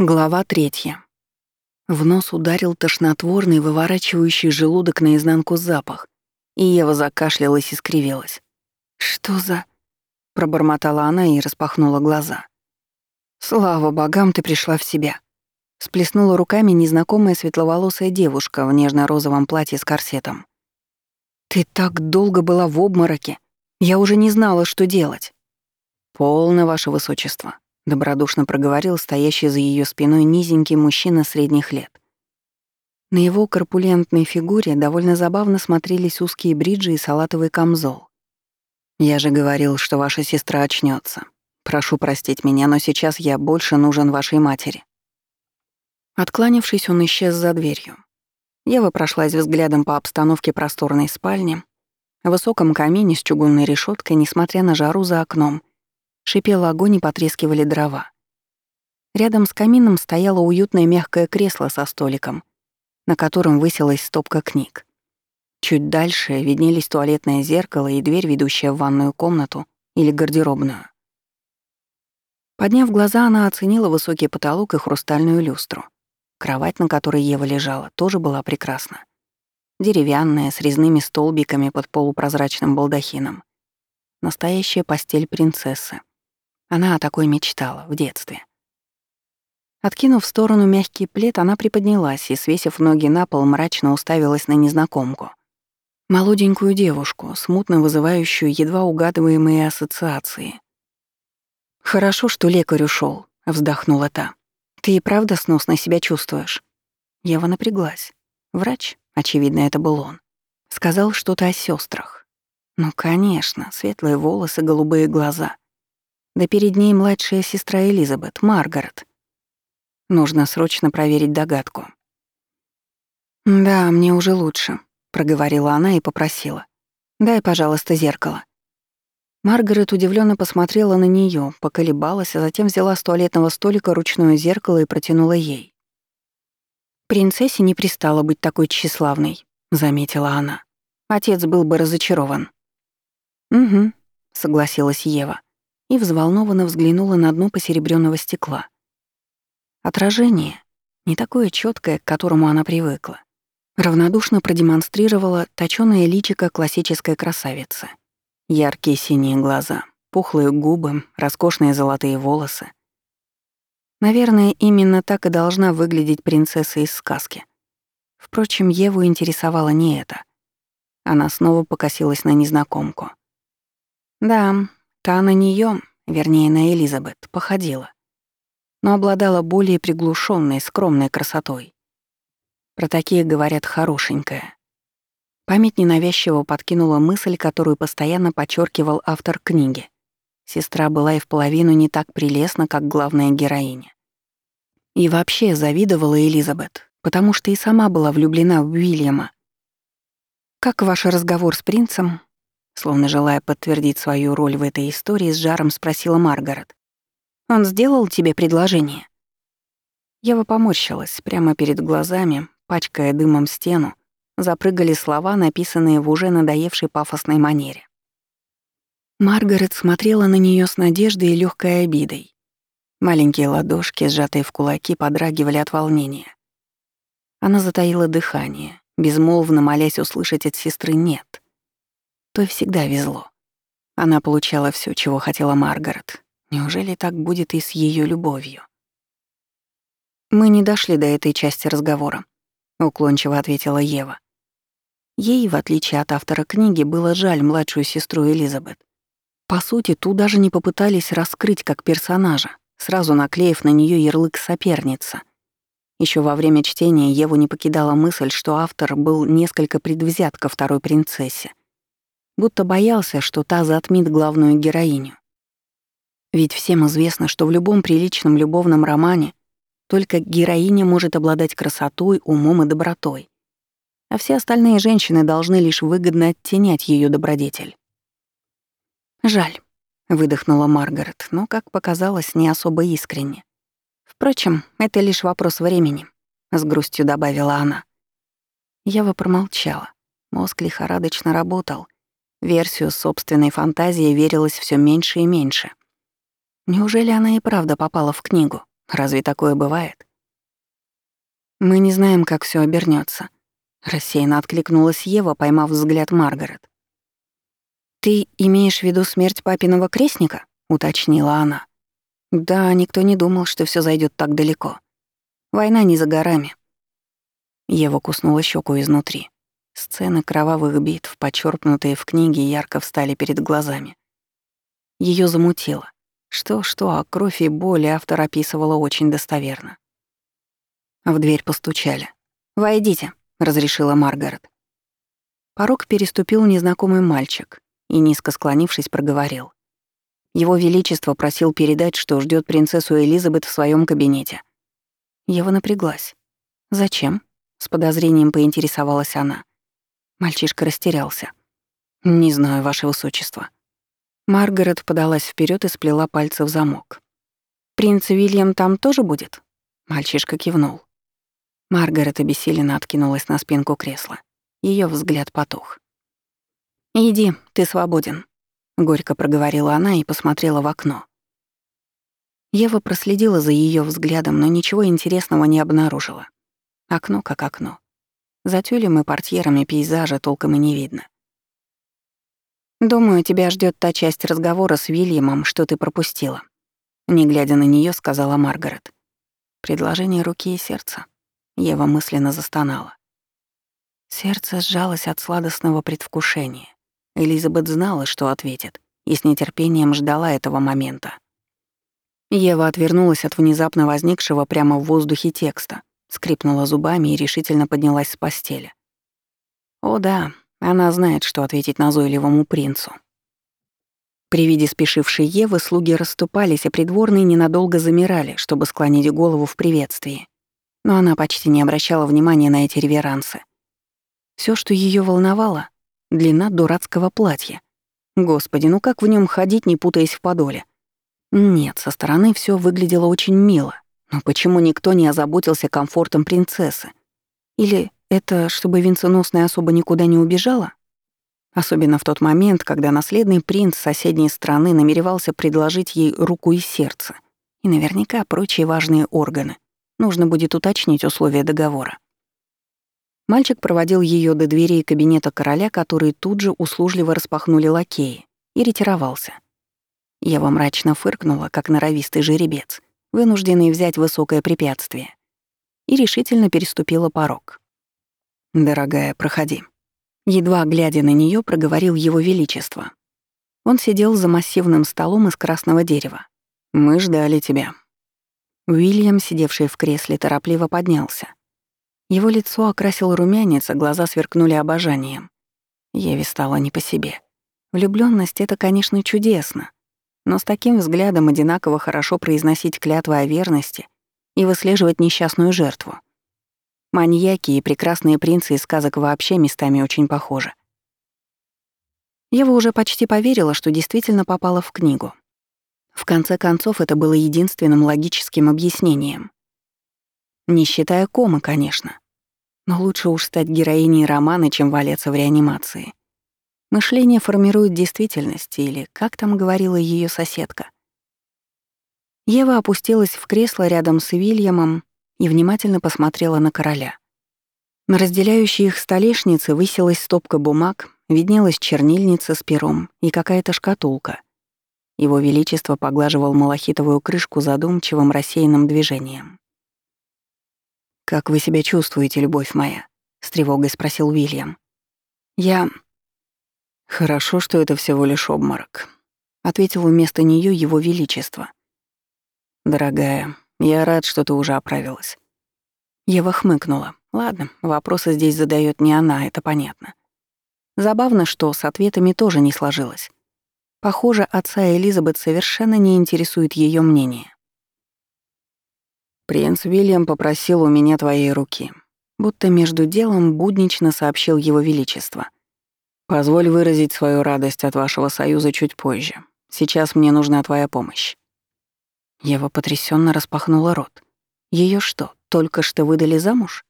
Глава третья. В нос ударил тошнотворный, выворачивающий желудок наизнанку запах, и Ева закашлялась и скривилась. «Что за...» — пробормотала она и распахнула глаза. «Слава богам, ты пришла в себя!» Сплеснула руками незнакомая светловолосая девушка в нежно-розовом платье с корсетом. «Ты так долго была в обмороке! Я уже не знала, что делать!» «Полно, ваше высочество!» Добродушно проговорил стоящий за ее спиной низенький мужчина средних лет. На его корпулентной фигуре довольно забавно смотрелись узкие бриджи и салатовый камзол. «Я же говорил, что ваша сестра очнется. Прошу простить меня, но сейчас я больше нужен вашей матери». Откланившись, он исчез за дверью. Ева прошлась взглядом по обстановке просторной спальни, в высоком камине с чугунной решеткой, несмотря на жару за окном, Шипел огонь и потрескивали дрова. Рядом с камином стояло уютное мягкое кресло со столиком, на котором высилась стопка книг. Чуть дальше виднелись туалетное зеркало и дверь, ведущая в ванную комнату или гардеробную. Подняв глаза, она оценила высокий потолок и хрустальную люстру. Кровать, на которой Ева лежала, тоже была прекрасна. Деревянная, с резными столбиками под полупрозрачным балдахином. Настоящая постель принцессы. Она о такой мечтала в детстве. Откинув в сторону мягкий плед, она приподнялась и, свесив ноги на пол, мрачно уставилась на незнакомку. Молоденькую девушку, смутно вызывающую едва угадываемые ассоциации. «Хорошо, что лекарь ушел, вздохнула та. «Ты и правда сносно себя чувствуешь?» Ева напряглась. Врач, очевидно, это был он, сказал что-то о сестрах. Ну, конечно, светлые волосы, голубые глаза — да перед ней младшая сестра Элизабет, Маргарет. Нужно срочно проверить догадку. «Да, мне уже лучше», — проговорила она и попросила. «Дай, пожалуйста, зеркало». Маргарет удивленно посмотрела на нее, поколебалась, а затем взяла с туалетного столика ручное зеркало и протянула ей. «Принцессе не пристало быть такой тщеславной», — заметила она. «Отец был бы разочарован». «Угу», — согласилась Ева и взволнованно взглянула на дно посеребрённого стекла. Отражение, не такое чёткое, к которому она привыкла, равнодушно продемонстрировало точёное личико классической красавицы. Яркие синие глаза, пухлые губы, роскошные золотые волосы. Наверное, именно так и должна выглядеть принцесса из сказки. Впрочем, Еву интересовало не это. Она снова покосилась на незнакомку. Да, Та на нее, вернее, на Элизабет, походила, но обладала более приглушенной, скромной красотой. Про такие говорят «хорошенькая». Память ненавязчиво подкинула мысль, которую постоянно подчеркивал автор книги. Сестра была и в половину не так прелестна, как главная героиня. И вообще завидовала Элизабет, потому что и сама была влюблена в Уильяма. «Как ваш разговор с принцем?» Словно желая подтвердить свою роль в этой истории, с жаром спросила Маргарет. «Он сделал тебе предложение?» Ева поморщилась. Прямо перед глазами, пачкая дымом стену, запрыгали слова, написанные в уже надоевшей пафосной манере. Маргарет смотрела на нее с надеждой и легкой обидой. Маленькие ладошки, сжатые в кулаки, подрагивали от волнения. Она затаила дыхание, безмолвно молясь услышать от сестры «нет». Той всегда везло. Она получала все, чего хотела Маргарет. Неужели так будет и с ее любовью? «Мы не дошли до этой части разговора», — уклончиво ответила Ева. Ей, в отличие от автора книги, было жаль младшую сестру Элизабет. По сути, ту даже не попытались раскрыть как персонажа, сразу наклеив на нее ярлык соперница. Еще во время чтения Еву не покидала мысль, что автор был несколько предвзят ко второй принцессе будто боялся, что та затмит главную героиню. Ведь всем известно, что в любом приличном любовном романе только героиня может обладать красотой, умом и добротой, а все остальные женщины должны лишь выгодно оттенять ее добродетель. «Жаль», — выдохнула Маргарет, но, как показалось, не особо искренне. «Впрочем, это лишь вопрос времени», — с грустью добавила она. Ева промолчала. Мозг лихорадочно работал — Версию собственной фантазии верилось все меньше и меньше. Неужели она и правда попала в книгу? Разве такое бывает? Мы не знаем, как все обернется. Рассеянно откликнулась Ева, поймав взгляд Маргарет. «Ты имеешь в виду смерть папиного крестника?» — уточнила она. «Да, никто не думал, что все зайдет так далеко. Война не за горами». Ева куснула щеку изнутри. Сцены кровавых битв, почерпнутые в книге, ярко встали перед глазами. Ее замутило. Что-что, а кровь и боль автор описывала очень достоверно. В дверь постучали. «Войдите», — разрешила Маргарет. Порог переступил незнакомый мальчик и, низко склонившись, проговорил. Его Величество просил передать, что ждет принцессу Элизабет в своем кабинете. Ева напряглась. «Зачем?» — с подозрением поинтересовалась она. Мальчишка растерялся. «Не знаю, ваше высочество». Маргарет подалась вперед и сплела пальцы в замок. «Принц Уильям там тоже будет?» Мальчишка кивнул. Маргарет обессиленно откинулась на спинку кресла. Ее взгляд потух. «Иди, ты свободен», — горько проговорила она и посмотрела в окно. Ева проследила за ее взглядом, но ничего интересного не обнаружила. Окно как окно. За тюлем и портьерами пейзажа толком и не видно. «Думаю, тебя ждет та часть разговора с Вильямом, что ты пропустила», — не глядя на нее, сказала Маргарет. Предложение руки и сердца. Ева мысленно застонала. Сердце сжалось от сладостного предвкушения. Элизабет знала, что ответит, и с нетерпением ждала этого момента. Ева отвернулась от внезапно возникшего прямо в воздухе текста, скрипнула зубами и решительно поднялась с постели. О да, она знает, что ответить назойливому принцу. При виде спешившей Евы слуги расступались, а придворные ненадолго замирали, чтобы склонить голову в приветствии. Но она почти не обращала внимания на эти реверансы. Все, что ее волновало — длина дурацкого платья. Господи, ну как в нем ходить, не путаясь в подоле? Нет, со стороны все выглядело очень мило. Но почему никто не озаботился комфортом принцессы? Или это чтобы венценосная особа никуда не убежала? Особенно в тот момент, когда наследный принц соседней страны намеревался предложить ей руку и сердце. И наверняка прочие важные органы. Нужно будет уточнить условия договора. Мальчик проводил ее до дверей кабинета короля, которые тут же услужливо распахнули лакеи, и ретировался. Ева мрачно фыркнула, как норовистый жеребец, вынужденный взять высокое препятствие, и решительно переступила порог. «Дорогая, проходи». Едва глядя на нее, проговорил его величество. Он сидел за массивным столом из красного дерева. «Мы ждали тебя». Уильям, сидевший в кресле, торопливо поднялся. Его лицо окрасил румянец, а глаза сверкнули обожанием. Еве стало не по себе. Влюблённость — это, конечно, чудесно, но с таким взглядом одинаково хорошо произносить клятвы о верности и выслеживать несчастную жертву. Маньяки и прекрасные принцы из сказок вообще местами очень похожи. Ева уже почти поверила, что действительно попала в книгу. В конце концов, это было единственным логическим объяснением. Не считая комы, конечно. Но лучше уж стать героиней романа, чем валяться в реанимации. Мышление формирует действительность, или, как там говорила ее соседка. Ева опустилась в кресло рядом с Вильямом и внимательно посмотрела на короля. На разделяющей их столешнице высилась стопка бумаг, виднелась чернильница с пером и какая-то шкатулка. Его Величество поглаживал малахитовую крышку задумчивым рассеянным движением. «Как вы себя чувствуете, любовь моя?» — с тревогой спросил Уильям. «Я...» «Хорошо, что это всего лишь обморок», — ответил вместо нее его величество. «Дорогая, я рад, что ты уже оправилась». Ева хмыкнула. Ладно, вопросы здесь задает не она, это понятно. Забавно, что с ответами тоже не сложилось. Похоже, отца Элизабет совершенно не интересует ее мнение. «Принц Вильям попросил у меня твоей руки», будто между делом буднично сообщил его величество. «Позволь выразить свою радость от вашего союза чуть позже. Сейчас мне нужна твоя помощь». Ева потрясенно распахнула рот. Ее что, только что выдали замуж?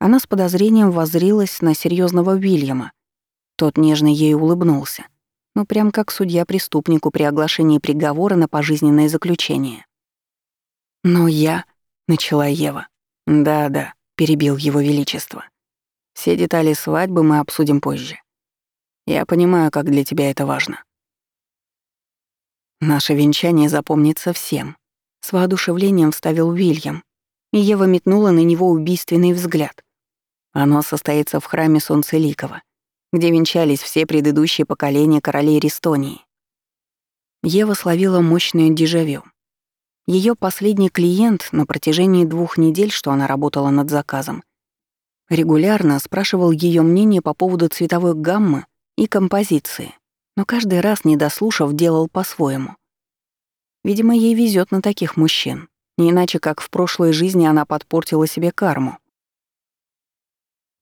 Она с подозрением воззрилась на серьезного Уильяма. Тот нежно ей улыбнулся. Ну, прям как судья преступнику при оглашении приговора на пожизненное заключение. «Но я...» — начала Ева. «Да-да», — перебил его величество. «Все детали свадьбы мы обсудим позже. Я понимаю, как для тебя это важно». «Наше венчание запомнится всем», — с воодушевлением вставил Уильям, и Ева метнула на него убийственный взгляд. Оно состоится в храме Солнцеликова, где венчались все предыдущие поколения королей Рестонии. Ева словила мощное дежавю. Ее последний клиент на протяжении двух недель, что она работала над заказом, регулярно спрашивал ее мнение по поводу цветовой гаммы и композиции, но каждый раз, не дослушав, делал по-своему. Видимо, ей везет на таких мужчин, не иначе как в прошлой жизни она подпортила себе карму.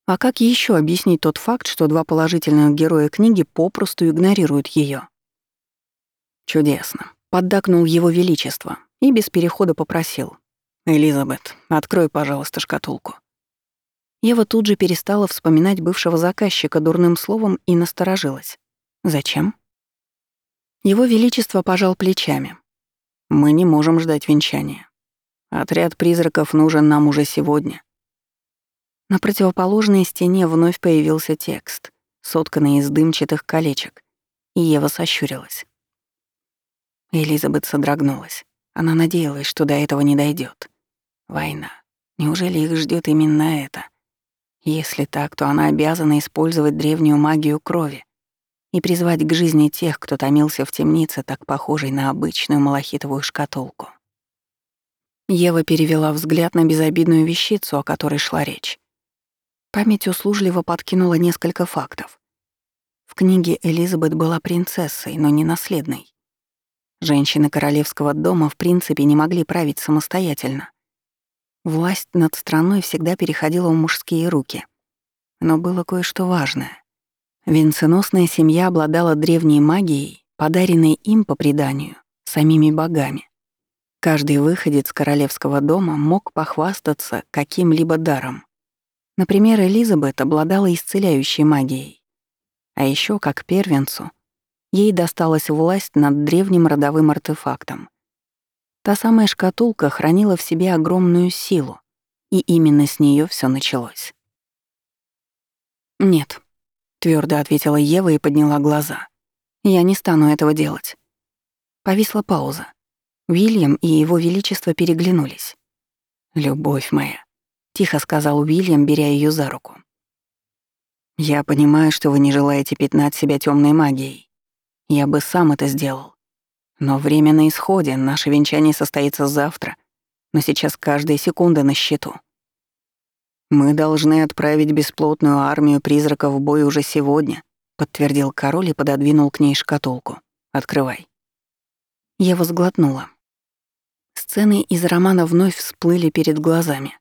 А как еще объяснить тот факт, что два положительных героя книги попросту игнорируют ее? Чудесно. Поддакнул его величество и без перехода попросил. «Элизабет, открой, пожалуйста, шкатулку». Ева тут же перестала вспоминать бывшего заказчика дурным словом и насторожилась. «Зачем?» Его Величество пожал плечами. «Мы не можем ждать венчания. Отряд призраков нужен нам уже сегодня. На противоположной стене вновь появился текст, сотканный из дымчатых колечек, и Ева сощурилась. Элизабет содрогнулась. Она надеялась, что до этого не дойдет. Война. Неужели их ждет именно это? Если так, то она обязана использовать древнюю магию крови и призвать к жизни тех, кто томился в темнице, так похожей на обычную малахитовую шкатулку. Ева перевела взгляд на безобидную вещицу, о которой шла речь. Память услужливо подкинула несколько фактов. В книге Элизабет была принцессой, но не наследной. Женщины королевского дома в принципе не могли править самостоятельно. Власть над страной всегда переходила в мужские руки. Но было кое-что важное. Венценосная семья обладала древней магией, подаренной им по преданию, самими богами. Каждый выходец королевского дома мог похвастаться каким-либо даром. Например, Элизабет обладала исцеляющей магией. А еще, как первенцу, ей досталась власть над древним родовым артефактом. Та самая шкатулка хранила в себе огромную силу, и именно с нее все началось. «Нет», — твердо ответила Ева и подняла глаза. «Я не стану этого делать». Повисла пауза. Уильям и его величество переглянулись. «Любовь моя», тихо сказал Уильям, беря ее за руку. Я понимаю, что вы не желаете пятнать себя темной магией. Я бы сам это сделал. Но время на исходе, наше венчание состоится завтра, но сейчас каждая секунда на счету. Мы должны отправить бесплотную армию призраков в бой уже сегодня, подтвердил король и пододвинул к ней шкатулку. Открывай. Я возглотнула. Сцены из романа вновь всплыли перед глазами.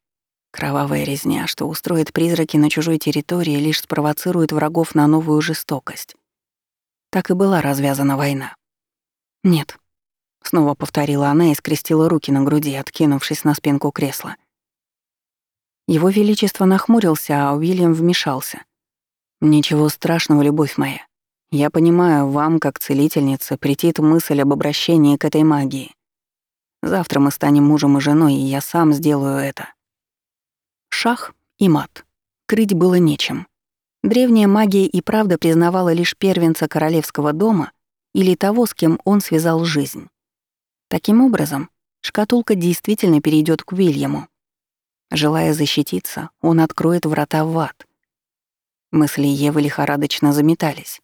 Кровавая резня, что устроит призраки на чужой территории, лишь спровоцирует врагов на новую жестокость. Так и была развязана война. «Нет», — снова повторила она и скрестила руки на груди, откинувшись на спинку кресла. Его Величество нахмурился, а Уильям вмешался. «Ничего страшного, любовь моя. Я понимаю, вам, как целительнице, претит мысль об обращении к этой магии. Завтра мы станем мужем и женой, и я сам сделаю это. Шах и мат. Крыть было нечем. Древняя магия и правда признавала лишь первенца королевского дома или того, с кем он связал жизнь. Таким образом, шкатулка действительно перейдет к Уильяму. Желая защититься, он откроет врата в ад. Мысли Евы лихорадочно заметались.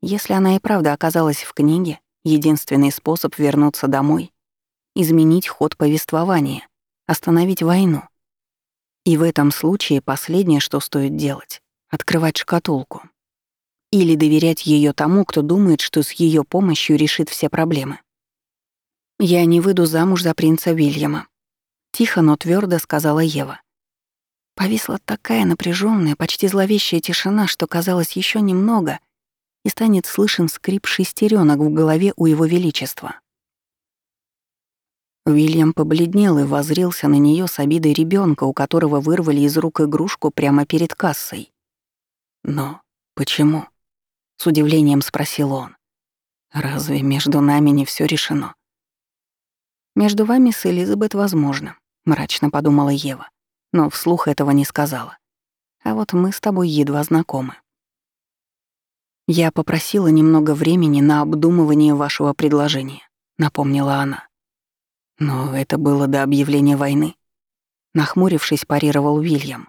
Если она и правда оказалась в книге, единственный способ вернуться домой — изменить ход повествования, остановить войну. И в этом случае последнее, что стоит делать — открывать шкатулку. Или доверять ее тому, кто думает, что с ее помощью решит все проблемы. «Я не выйду замуж за принца Вильяма», — тихо, но твердо сказала Ева. Повисла такая напряженная, почти зловещая тишина, что казалось еще немного, и станет слышен скрип шестеренок в голове у его величества. Уильям побледнел и возрился на нее с обидой ребенка, у которого вырвали из рук игрушку прямо перед кассой. «Но почему?» — с удивлением спросил он. «Разве между нами не все решено?» Между вами с Элизабет возможно, мрачно подумала Ева, но вслух этого не сказала. А вот мы с тобой едва знакомы. Я попросила немного времени на обдумывание вашего предложения, напомнила она. Но это было до объявления войны. Нахмурившись, парировал Уильям.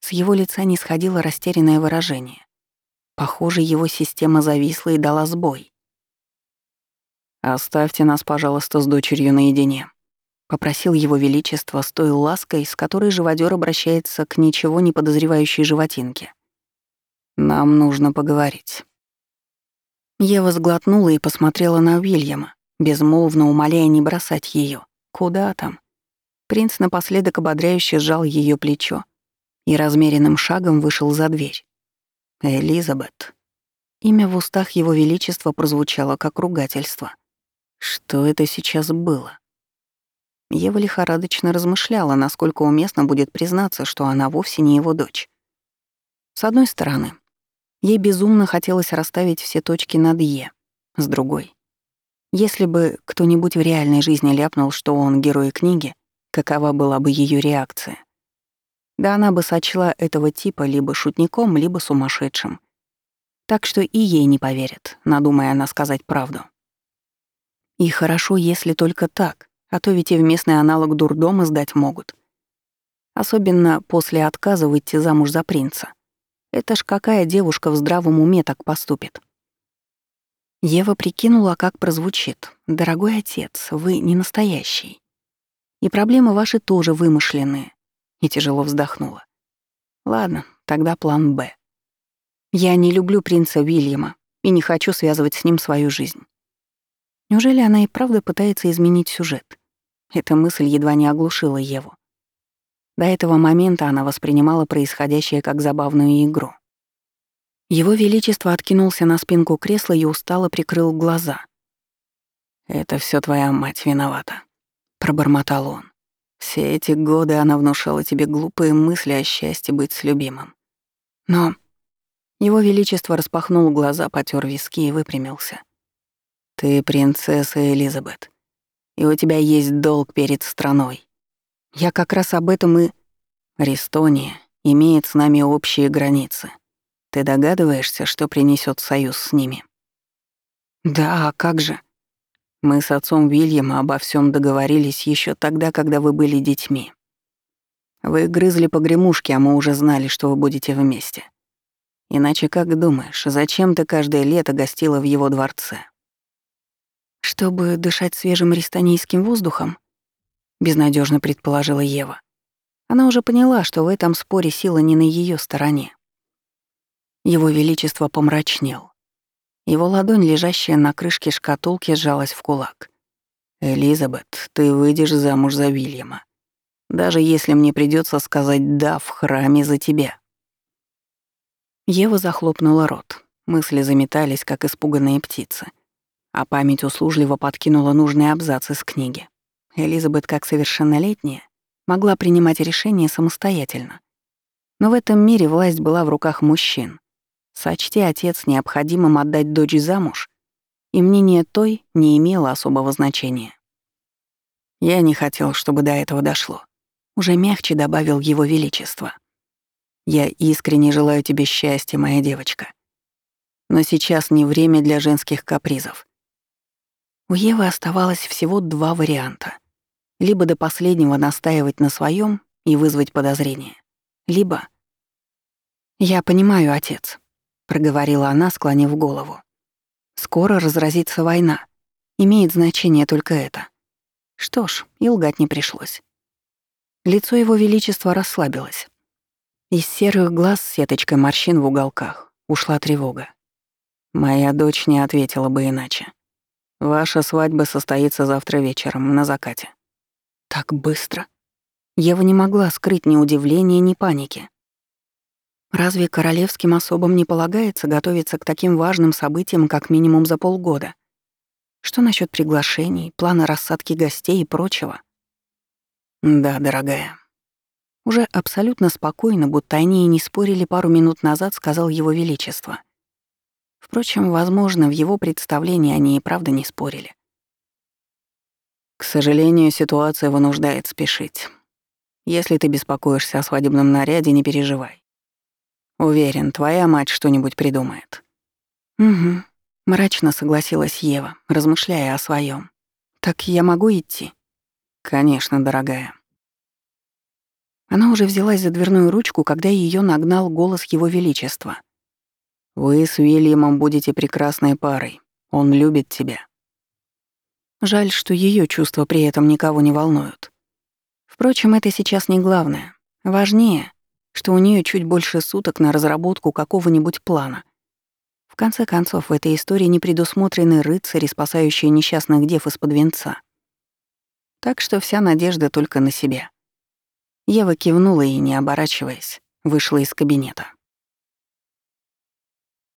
С его лица не сходило растерянное выражение. Похоже, его система зависла и дала сбой. «Оставьте нас, пожалуйста, с дочерью наедине», — попросил его величество с той лаской, с которой живодер обращается к ничего не подозревающей животинке. «Нам нужно поговорить». Ева сглотнула и посмотрела на Уильяма, безмолвно умоляя не бросать ее. Куда там? Принц напоследок ободряюще сжал ее плечо и размеренным шагом вышел за дверь. Элизабет. Имя в устах его величества прозвучало как ругательство. Что это сейчас было? Ева лихорадочно размышляла, насколько уместно будет признаться, что она вовсе не его дочь. С одной стороны, ей безумно хотелось расставить все точки над «е», с другой. Если бы кто-нибудь в реальной жизни ляпнул, что он герой книги, какова была бы ее реакция? Да она бы сочла этого типа либо шутником, либо сумасшедшим. Так что и ей не поверят, надумая она сказать правду. И хорошо, если только так, а то ведь и в местный аналог дурдома сдать могут. Особенно после отказа выйти замуж за принца. Это ж какая девушка в здравом уме так поступит? Ева прикинула, как прозвучит. «Дорогой отец, вы не настоящий. И проблемы ваши тоже вымышленные». И тяжело вздохнула. «Ладно, тогда план «Б». Я не люблю принца Вильяма и не хочу связывать с ним свою жизнь. Неужели она и правда пытается изменить сюжет? Эта мысль едва не оглушила Еву. До этого момента она воспринимала происходящее как забавную игру. Его Величество откинулся на спинку кресла и устало прикрыл глаза. «Это все твоя мать виновата», — пробормотал он. «Все эти годы она внушала тебе глупые мысли о счастье быть с любимым. Но...» Его Величество распахнул глаза, потер виски и выпрямился. Ты принцесса Элизабет, и у тебя есть долг перед страной. Я как раз об этом и... Ристония имеет с нами общие границы. Ты догадываешься, что принесет союз с ними? Да, а как же? Мы с отцом Вильяма обо всем договорились еще тогда, когда вы были детьми. Вы грызли погремушки, а мы уже знали, что вы будете вместе. Иначе как думаешь, зачем ты каждое лето гостила в его дворце? «Чтобы дышать свежим ристанийским воздухом?» — безнадежно предположила Ева. Она уже поняла, что в этом споре сила не на ее стороне. Его Величество помрачнел. Его ладонь, лежащая на крышке шкатулки, сжалась в кулак. «Элизабет, ты выйдешь замуж за Вильяма. Даже если мне придется сказать «да» в храме за тебя». Ева захлопнула рот. Мысли заметались, как испуганные птицы — а память услужливо подкинула нужные абзацы с книги. Элизабет, как совершеннолетняя, могла принимать решения самостоятельно. Но в этом мире власть была в руках мужчин. Сочти отец необходимым отдать дочь замуж, и мнение той не имело особого значения. Я не хотел, чтобы до этого дошло. Уже мягче добавил его величество. Я искренне желаю тебе счастья, моя девочка. Но сейчас не время для женских капризов. У Евы оставалось всего два варианта. Либо до последнего настаивать на своем и вызвать подозрение, либо... «Я понимаю, отец», — проговорила она, склонив голову. «Скоро разразится война. Имеет значение только это». Что ж, и лгать не пришлось. Лицо его величества расслабилось. Из серых глаз с сеточкой морщин в уголках ушла тревога. Моя дочь не ответила бы иначе. Ваша свадьба состоится завтра вечером, на закате». Так быстро? Ева не могла скрыть ни удивления, ни паники. Разве королевским особам не полагается готовиться к таким важным событиям как минимум за полгода? Что насчет приглашений, плана рассадки гостей и прочего? Да, дорогая. Уже абсолютно спокойно, будто они и не спорили пару минут назад, сказал его величество — Впрочем, возможно, в его представлении они и правда не спорили. К сожалению, ситуация вынуждает спешить. Если ты беспокоишься о свадебном наряде, не переживай. Уверен, твоя мать что-нибудь придумает. Угу. Мрачно согласилась Ева, размышляя о своем. Так я могу идти? Конечно, дорогая. Она уже взялась за дверную ручку, когда ее нагнал голос Его Величества. «Вы с Уильямом будете прекрасной парой. Он любит тебя». Жаль, что ее чувства при этом никого не волнуют. Впрочем, это сейчас не главное. Важнее, что у нее чуть больше суток на разработку какого-нибудь плана. В конце концов, в этой истории не предусмотрены рыцари, спасающие несчастных дев из-под венца. Так что вся надежда только на себя. Ева кивнула и, не оборачиваясь, вышла из кабинета.